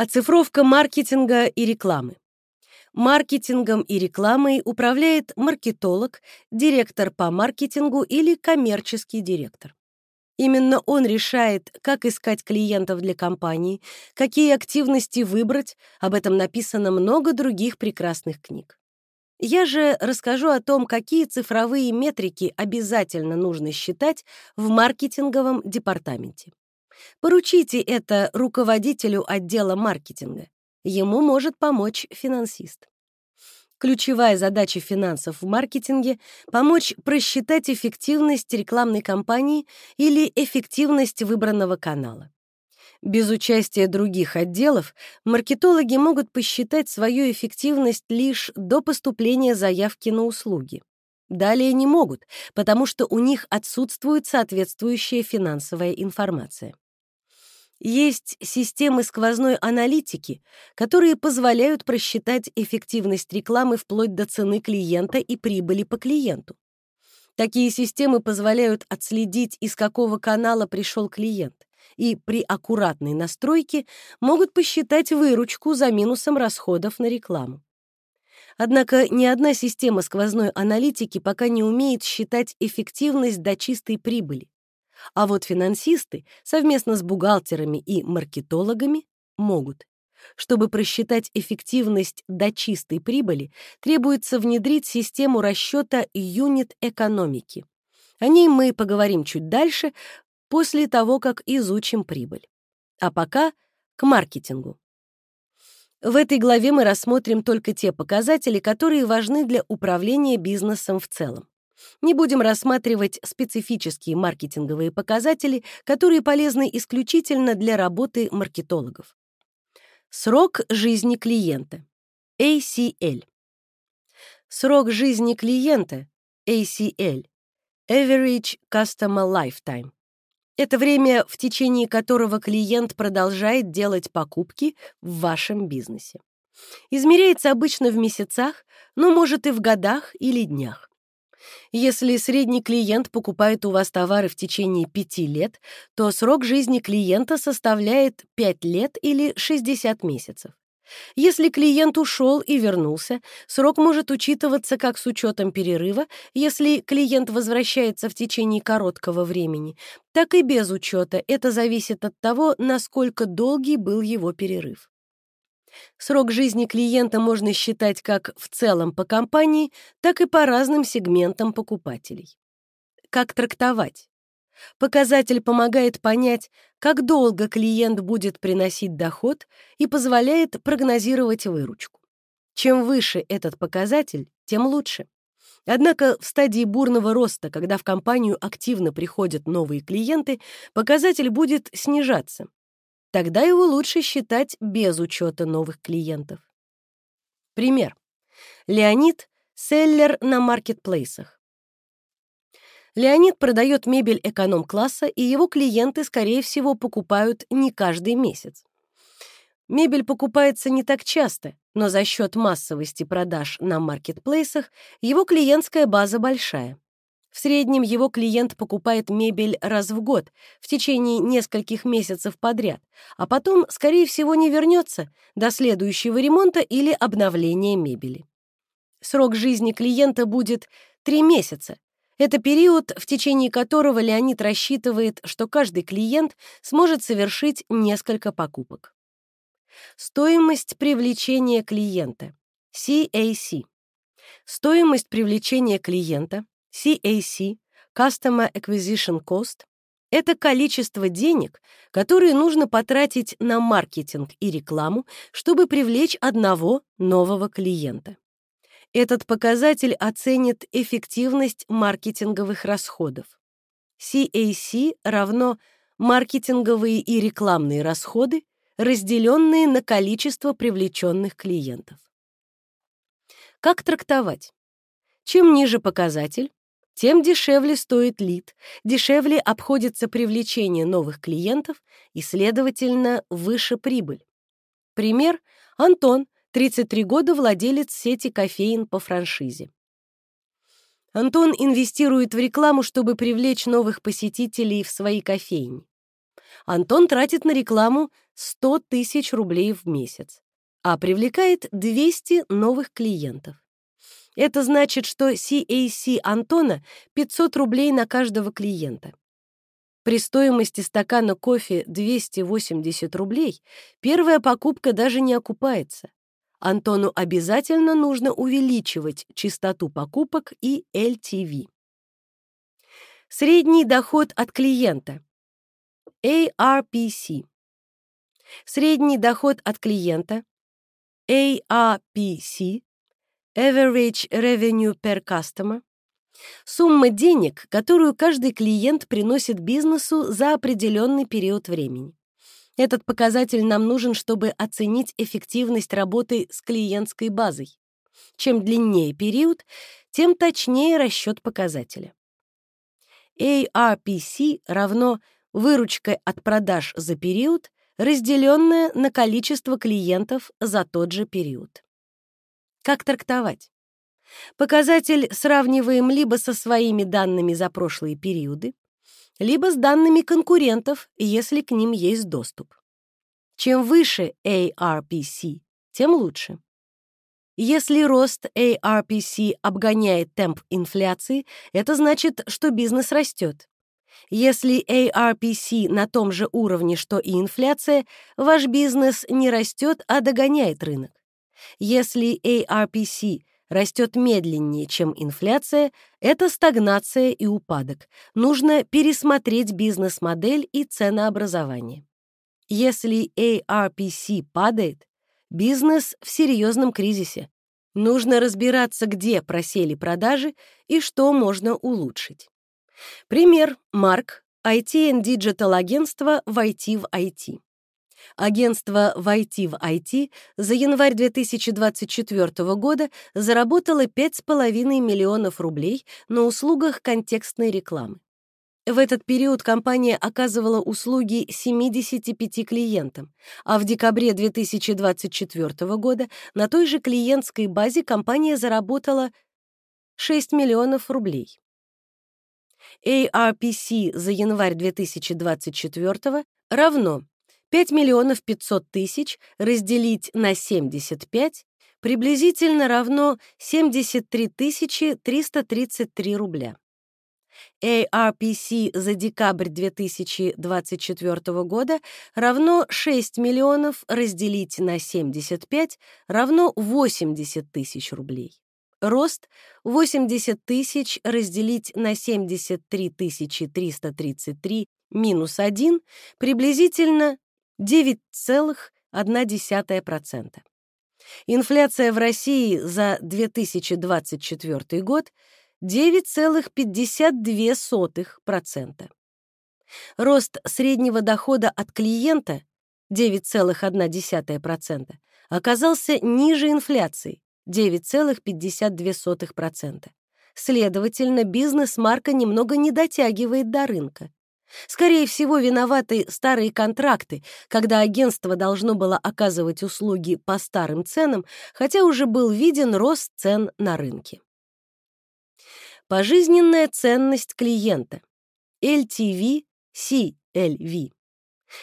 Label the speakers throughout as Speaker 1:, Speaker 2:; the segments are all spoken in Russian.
Speaker 1: Оцифровка маркетинга и рекламы. Маркетингом и рекламой управляет маркетолог, директор по маркетингу или коммерческий директор. Именно он решает, как искать клиентов для компании, какие активности выбрать, об этом написано много других прекрасных книг. Я же расскажу о том, какие цифровые метрики обязательно нужно считать в маркетинговом департаменте. Поручите это руководителю отдела маркетинга. Ему может помочь финансист. Ключевая задача финансов в маркетинге — помочь просчитать эффективность рекламной кампании или эффективность выбранного канала. Без участия других отделов маркетологи могут посчитать свою эффективность лишь до поступления заявки на услуги. Далее не могут, потому что у них отсутствует соответствующая финансовая информация. Есть системы сквозной аналитики, которые позволяют просчитать эффективность рекламы вплоть до цены клиента и прибыли по клиенту. Такие системы позволяют отследить, из какого канала пришел клиент, и при аккуратной настройке могут посчитать выручку за минусом расходов на рекламу. Однако ни одна система сквозной аналитики пока не умеет считать эффективность до чистой прибыли. А вот финансисты совместно с бухгалтерами и маркетологами могут. Чтобы просчитать эффективность до чистой прибыли, требуется внедрить систему расчета юнит-экономики. О ней мы поговорим чуть дальше, после того, как изучим прибыль. А пока к маркетингу. В этой главе мы рассмотрим только те показатели, которые важны для управления бизнесом в целом. Не будем рассматривать специфические маркетинговые показатели, которые полезны исключительно для работы маркетологов. Срок жизни клиента. ACL. Срок жизни клиента. ACL. Average Customer Lifetime. Это время, в течение которого клиент продолжает делать покупки в вашем бизнесе. Измеряется обычно в месяцах, но может и в годах или днях. Если средний клиент покупает у вас товары в течение 5 лет, то срок жизни клиента составляет 5 лет или 60 месяцев. Если клиент ушел и вернулся, срок может учитываться как с учетом перерыва, если клиент возвращается в течение короткого времени, так и без учета. Это зависит от того, насколько долгий был его перерыв. Срок жизни клиента можно считать как в целом по компании, так и по разным сегментам покупателей. Как трактовать? Показатель помогает понять, как долго клиент будет приносить доход и позволяет прогнозировать выручку. Чем выше этот показатель, тем лучше. Однако в стадии бурного роста, когда в компанию активно приходят новые клиенты, показатель будет снижаться. Тогда его лучше считать без учета новых клиентов. Пример. Леонид — селлер на маркетплейсах. Леонид продает мебель эконом-класса, и его клиенты, скорее всего, покупают не каждый месяц. Мебель покупается не так часто, но за счет массовости продаж на маркетплейсах его клиентская база большая. В среднем его клиент покупает мебель раз в год, в течение нескольких месяцев подряд, а потом, скорее всего, не вернется до следующего ремонта или обновления мебели. Срок жизни клиента будет 3 месяца. Это период, в течение которого Леонид рассчитывает, что каждый клиент сможет совершить несколько покупок. Стоимость привлечения клиента. CAC. Стоимость привлечения клиента CAC, Customer Acquisition Cost, это количество денег, которые нужно потратить на маркетинг и рекламу, чтобы привлечь одного нового клиента. Этот показатель оценит эффективность маркетинговых расходов. CAC равно маркетинговые и рекламные расходы, разделенные на количество привлеченных клиентов. Как трактовать? Чем ниже показатель, тем дешевле стоит лид, дешевле обходится привлечение новых клиентов и, следовательно, выше прибыль. Пример — Антон, 33 года, владелец сети кофеин по франшизе. Антон инвестирует в рекламу, чтобы привлечь новых посетителей в свои кофейни. Антон тратит на рекламу 100 тысяч рублей в месяц, а привлекает 200 новых клиентов. Это значит, что CAC Антона 500 рублей на каждого клиента. При стоимости стакана кофе 280 рублей первая покупка даже не окупается. Антону обязательно нужно увеличивать частоту покупок и LTV. Средний доход от клиента. ARPC. Средний доход от клиента. ARPC. Average Revenue Per Customer. Сумма денег, которую каждый клиент приносит бизнесу за определенный период времени. Этот показатель нам нужен, чтобы оценить эффективность работы с клиентской базой. Чем длиннее период, тем точнее расчет показателя. ARPC равно выручка от продаж за период, разделенная на количество клиентов за тот же период. Как трактовать? Показатель сравниваем либо со своими данными за прошлые периоды, либо с данными конкурентов, если к ним есть доступ. Чем выше ARPC, тем лучше. Если рост ARPC обгоняет темп инфляции, это значит, что бизнес растет. Если ARPC на том же уровне, что и инфляция, ваш бизнес не растет, а догоняет рынок. Если ARPC растет медленнее, чем инфляция, это стагнация и упадок. Нужно пересмотреть бизнес-модель и ценообразование. Если ARPC падает, бизнес в серьезном кризисе. Нужно разбираться, где просели продажи и что можно улучшить. Пример. Марк. IT and Digital агентство в IT в IT. Агентство «Войти в IT» за январь 2024 года заработало 5,5 миллионов рублей на услугах контекстной рекламы. В этот период компания оказывала услуги 75 клиентам, а в декабре 2024 года на той же клиентской базе компания заработала 6 миллионов рублей. ARPC за январь 2024 равно 5 миллионов 500 тысяч разделить на 75 приблизительно равно 73 333 рубля. ARPC за декабрь 2024 года равно 6 миллионов разделить на 75 равно 80 тысяч рублей. Рост 80 тысяч разделить на 73 333 минус 1 приблизительно 9,1%. Инфляция в России за 2024 год 9,52%. Рост среднего дохода от клиента 9,1% оказался ниже инфляции 9,52%. Следовательно, бизнес-марка немного не дотягивает до рынка. Скорее всего, виноваты старые контракты, когда агентство должно было оказывать услуги по старым ценам, хотя уже был виден рост цен на рынке. Пожизненная ценность клиента. LTV, CLV.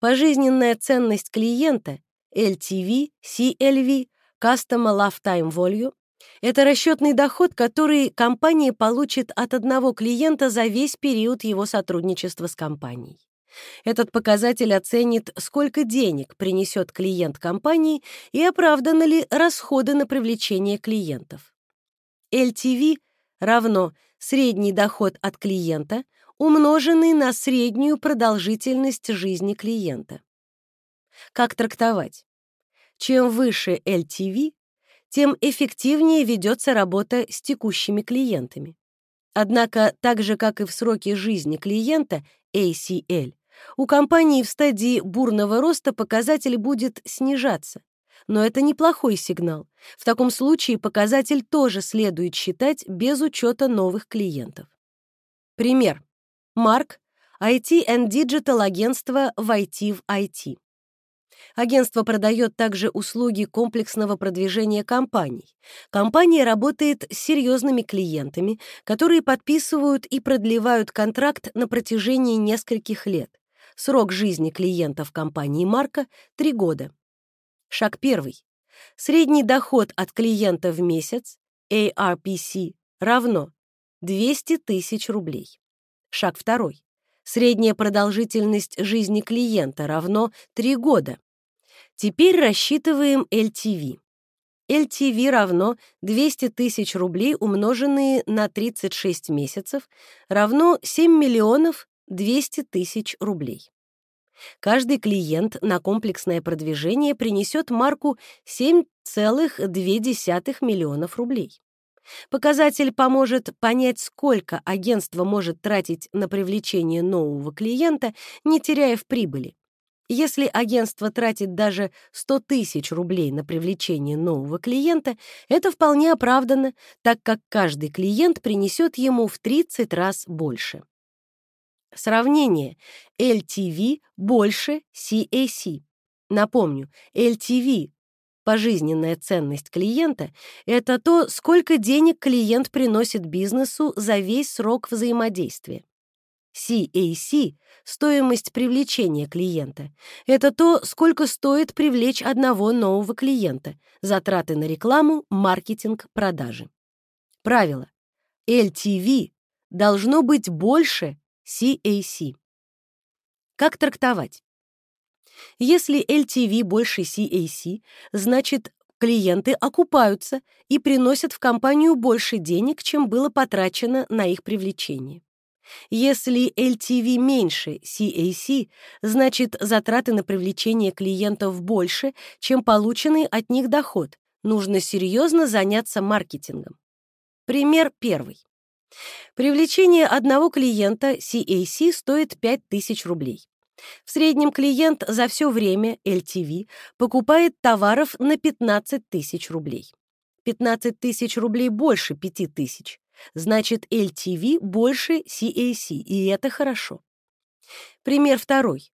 Speaker 1: Пожизненная ценность клиента LTV, CLV, Customer Lifetime Value это расчетный доход, который компания получит от одного клиента за весь период его сотрудничества с компанией. Этот показатель оценит, сколько денег принесет клиент компании и оправданы ли расходы на привлечение клиентов. LTV равно средний доход от клиента, умноженный на среднюю продолжительность жизни клиента. Как трактовать? Чем выше LTV, тем эффективнее ведется работа с текущими клиентами. Однако, так же, как и в сроке жизни клиента, ACL, у компании в стадии бурного роста показатель будет снижаться. Но это неплохой сигнал. В таком случае показатель тоже следует считать без учета новых клиентов. Пример. Марк, IT and Digital агентство в IT в IT. Агентство продает также услуги комплексного продвижения компаний. Компания работает с серьезными клиентами, которые подписывают и продлевают контракт на протяжении нескольких лет. Срок жизни клиента в компании Марка — 3 года. Шаг первый. Средний доход от клиента в месяц, ARPC, равно 200 тысяч рублей. Шаг второй. Средняя продолжительность жизни клиента равно 3 года. Теперь рассчитываем LTV. LTV равно 200 тысяч рублей, умноженные на 36 месяцев, равно 7 миллионов 200 тысяч рублей. Каждый клиент на комплексное продвижение принесет марку 7,2 миллионов рублей. Показатель поможет понять, сколько агентство может тратить на привлечение нового клиента, не теряя в прибыли. Если агентство тратит даже 100 тысяч рублей на привлечение нового клиента, это вполне оправдано, так как каждый клиент принесет ему в 30 раз больше. Сравнение LTV больше CAC. Напомню, LTV пожизненная ценность клиента — это то, сколько денег клиент приносит бизнесу за весь срок взаимодействия. CAC — стоимость привлечения клиента. Это то, сколько стоит привлечь одного нового клиента, затраты на рекламу, маркетинг, продажи. Правило. LTV должно быть больше CAC. Как трактовать? Если LTV больше CAC, значит, клиенты окупаются и приносят в компанию больше денег, чем было потрачено на их привлечение. Если LTV меньше CAC, значит, затраты на привлечение клиентов больше, чем полученный от них доход. Нужно серьезно заняться маркетингом. Пример первый. Привлечение одного клиента CAC стоит 5000 рублей. В среднем клиент за все время LTV покупает товаров на 15 тысяч рублей. 15 тысяч рублей больше 5 тысяч. Значит, LTV больше CAC, и это хорошо. Пример второй.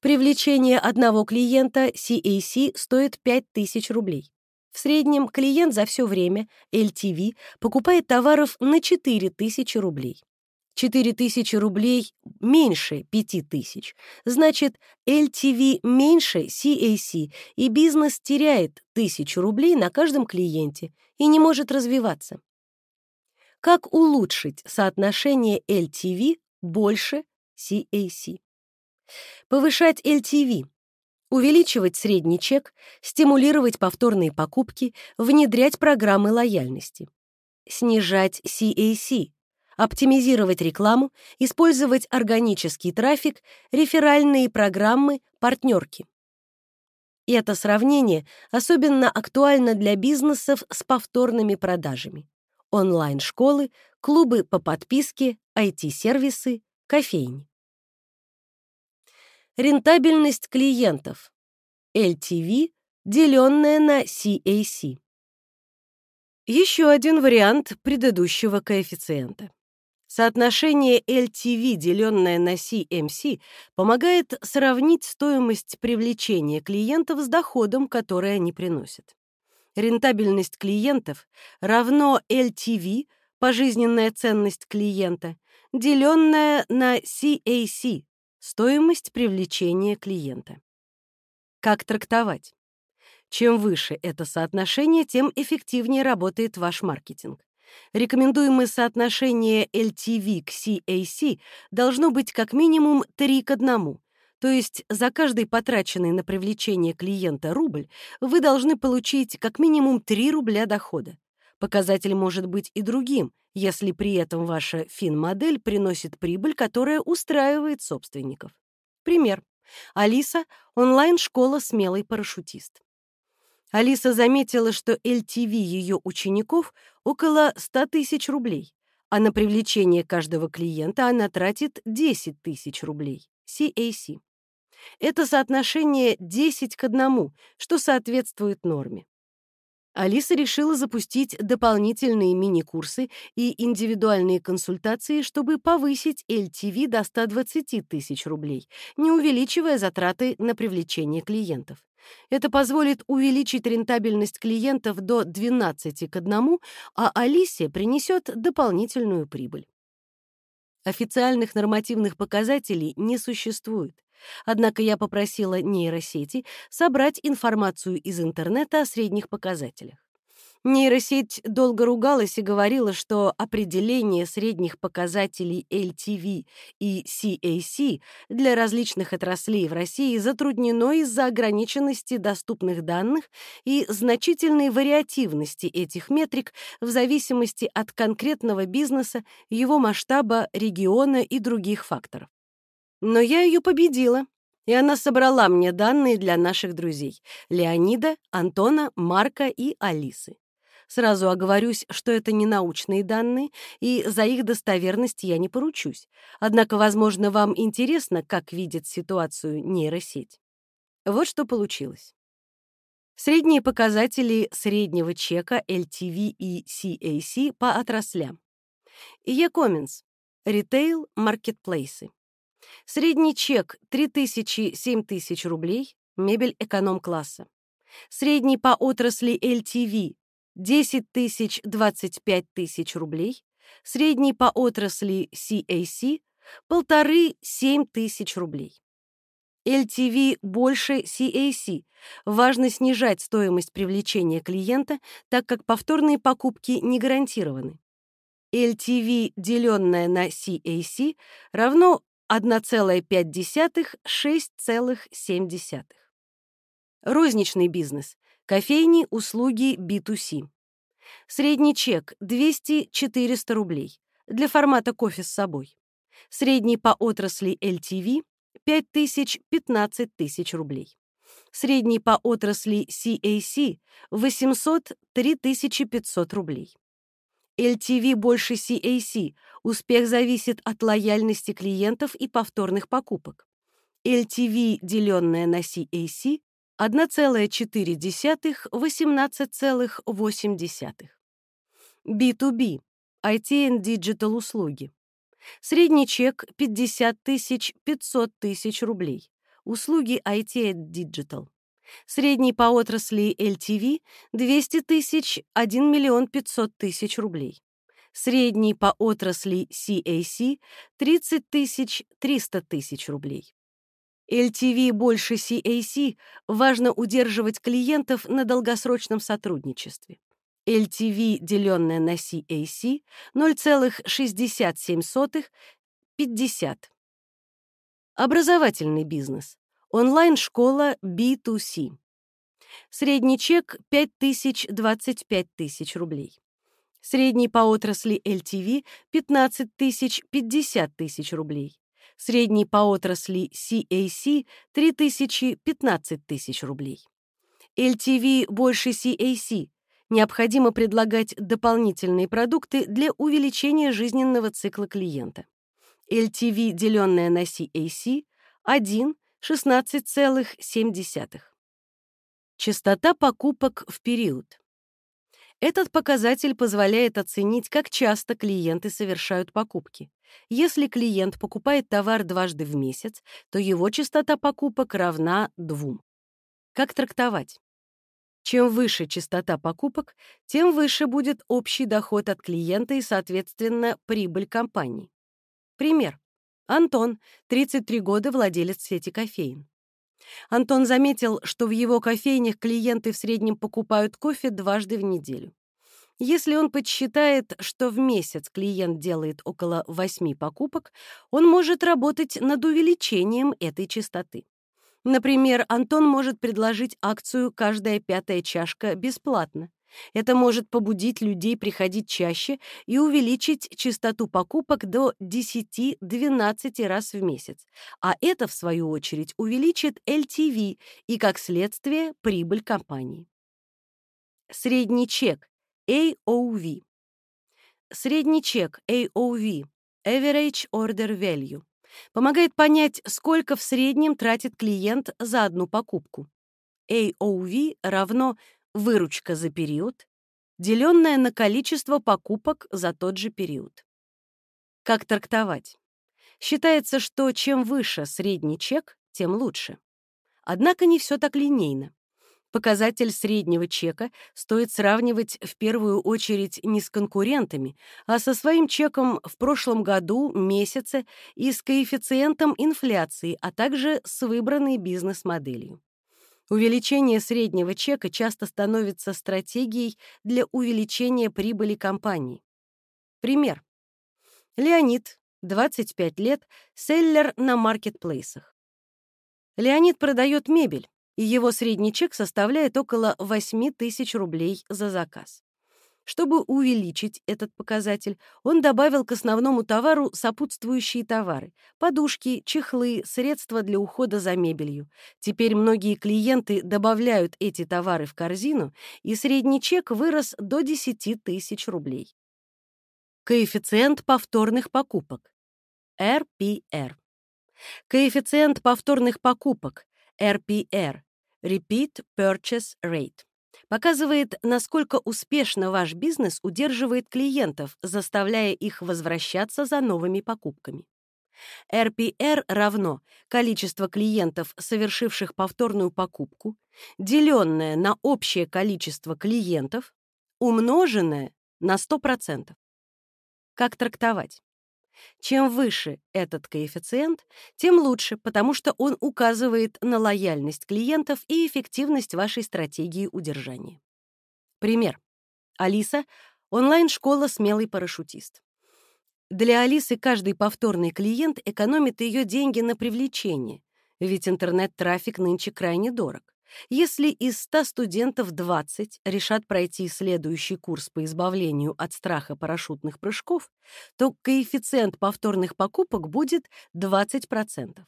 Speaker 1: Привлечение одного клиента CAC стоит 5000 рублей. В среднем клиент за все время LTV покупает товаров на 4000 рублей. 4000 рублей меньше 5000. Значит, LTV меньше CAC, и бизнес теряет 1000 рублей на каждом клиенте и не может развиваться. Как улучшить соотношение LTV больше CAC? Повышать LTV, увеличивать средний чек, стимулировать повторные покупки, внедрять программы лояльности. Снижать CAC, оптимизировать рекламу, использовать органический трафик, реферальные программы, партнерки. Это сравнение особенно актуально для бизнесов с повторными продажами. Онлайн-школы, клубы по подписке, IT-сервисы, кофейни. Рентабельность клиентов. LTV, деленная на CAC. Еще один вариант предыдущего коэффициента. Соотношение LTV, деленное на CMC, помогает сравнить стоимость привлечения клиентов с доходом, который они приносят. Рентабельность клиентов равно LTV, пожизненная ценность клиента, деленная на CAC, стоимость привлечения клиента. Как трактовать? Чем выше это соотношение, тем эффективнее работает ваш маркетинг. Рекомендуемое соотношение LTV к CAC должно быть как минимум 3 к 1. То есть за каждый потраченный на привлечение клиента рубль вы должны получить как минимум 3 рубля дохода. Показатель может быть и другим, если при этом ваша фин-модель приносит прибыль, которая устраивает собственников. Пример. Алиса — онлайн-школа «Смелый парашютист». Алиса заметила, что LTV ее учеников около 100 тысяч рублей, а на привлечение каждого клиента она тратит 10 тысяч рублей, CAC. Это соотношение 10 к 1, что соответствует норме. Алиса решила запустить дополнительные мини-курсы и индивидуальные консультации, чтобы повысить LTV до 120 тысяч рублей, не увеличивая затраты на привлечение клиентов. Это позволит увеличить рентабельность клиентов до 12 к 1, а Алисе принесет дополнительную прибыль. Официальных нормативных показателей не существует. Однако я попросила нейросети собрать информацию из интернета о средних показателях. Нейросеть долго ругалась и говорила, что определение средних показателей LTV и CAC для различных отраслей в России затруднено из-за ограниченности доступных данных и значительной вариативности этих метрик в зависимости от конкретного бизнеса, его масштаба, региона и других факторов. Но я ее победила, и она собрала мне данные для наших друзей — Леонида, Антона, Марка и Алисы. Сразу оговорюсь, что это не научные данные, и за их достоверность я не поручусь. Однако, возможно, вам интересно, как видит ситуацию нейросеть. Вот что получилось. Средние показатели среднего чека LTV и CAC по отраслям. E-commerce, ритейл, маркетплейсы. Средний чек 3000-7000 рублей, мебель эконом-класса. Средний по отрасли LTV 10 тысяч 25 тысяч рублей, средний по отрасли CAC – полторы-семь тысяч рублей. LTV больше CAC. Важно снижать стоимость привлечения клиента, так как повторные покупки не гарантированы. LTV, деленное на CAC, равно 1,5-6,7. Розничный бизнес. Кофейни, услуги B2C. Средний чек 200-400 рублей. Для формата кофе с собой. Средний по отрасли LTV 5000-15 тысяч рублей. Средний по отрасли CAC 800-3500 рублей. LTV больше CAC. Успех зависит от лояльности клиентов и повторных покупок. LTV, деленное на CAC, 1,4, 18,8. B2B – IT and Digital услуги. Средний чек 50 тысяч 500 тысяч рублей. Услуги IT and Digital. Средний по отрасли LTV 200 тысяч 1 миллион 500 тысяч рублей. Средний по отрасли CAC 30 тысяч 300 тысяч рублей. LTV больше CAC важно удерживать клиентов на долгосрочном сотрудничестве. LTV, деленное на CAC, 0,67, 50. Образовательный бизнес. Онлайн-школа B2C. Средний чек 5000-25 тысяч рублей. Средний по отрасли LTV 15 тысяч 50 тысяч рублей средний по отрасли CAC 3000-15 тысяч рублей. LTV больше CAC. Необходимо предлагать дополнительные продукты для увеличения жизненного цикла клиента. LTV, деленное на CAC, 1, 16,7. Частота покупок в период. Этот показатель позволяет оценить, как часто клиенты совершают покупки. Если клиент покупает товар дважды в месяц, то его частота покупок равна двум. Как трактовать? Чем выше частота покупок, тем выше будет общий доход от клиента и, соответственно, прибыль компании. Пример. Антон, 33 года, владелец сети кофеин. Антон заметил, что в его кофейнях клиенты в среднем покупают кофе дважды в неделю. Если он подсчитает, что в месяц клиент делает около 8 покупок, он может работать над увеличением этой частоты. Например, Антон может предложить акцию «Каждая пятая чашка бесплатно». Это может побудить людей приходить чаще и увеличить частоту покупок до 10-12 раз в месяц. А это, в свою очередь, увеличит LTV и, как следствие, прибыль компании. Средний чек AOV. Средний чек AOV Average Order Value помогает понять, сколько в среднем тратит клиент за одну покупку. AOV равно выручка за период, деленное на количество покупок за тот же период. Как трактовать? Считается, что чем выше средний чек, тем лучше. Однако не все так линейно. Показатель среднего чека стоит сравнивать в первую очередь не с конкурентами, а со своим чеком в прошлом году, месяце и с коэффициентом инфляции, а также с выбранной бизнес-моделью. Увеличение среднего чека часто становится стратегией для увеличения прибыли компании. Пример. Леонид, 25 лет, селлер на маркетплейсах. Леонид продает мебель, и его средний чек составляет около 8 тысяч рублей за заказ. Чтобы увеличить этот показатель, он добавил к основному товару сопутствующие товары — подушки, чехлы, средства для ухода за мебелью. Теперь многие клиенты добавляют эти товары в корзину, и средний чек вырос до 10 тысяч рублей. Коэффициент повторных покупок. RPR. Коэффициент повторных покупок. RPR. Repeat Purchase Rate показывает, насколько успешно ваш бизнес удерживает клиентов, заставляя их возвращаться за новыми покупками. RPR равно количество клиентов, совершивших повторную покупку, деленное на общее количество клиентов, умноженное на 100%. Как трактовать? Чем выше этот коэффициент, тем лучше, потому что он указывает на лояльность клиентов и эффективность вашей стратегии удержания. Пример. Алиса — онлайн-школа «Смелый парашютист». Для Алисы каждый повторный клиент экономит ее деньги на привлечение, ведь интернет-трафик нынче крайне дорог. Если из 100 студентов 20 решат пройти следующий курс по избавлению от страха парашютных прыжков, то коэффициент повторных покупок будет 20%.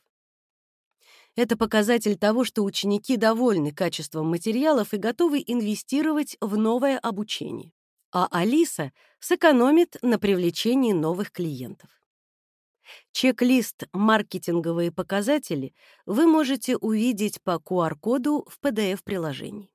Speaker 1: Это показатель того, что ученики довольны качеством материалов и готовы инвестировать в новое обучение. А Алиса сэкономит на привлечении новых клиентов. Чек-лист «Маркетинговые показатели» вы можете увидеть по QR-коду в PDF-приложении.